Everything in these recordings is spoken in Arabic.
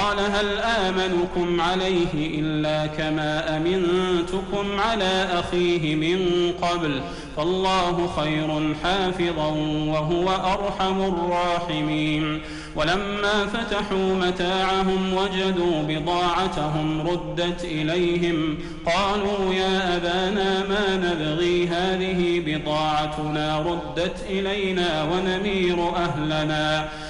قال هل آمنكم عليه إلا كما أمنتكم على أخيه من قبل فالله خير حافظا وهو أرحم الراحمين ولما فتحوا متاعهم وجدوا بضاعتهم ردت إليهم قالوا يا أبانا ما نبغي هذه بضاعتنا ردت إلينا ونمير أهلنا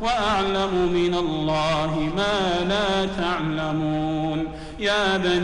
وأعلم من الله ما لا تعلمون. يا بني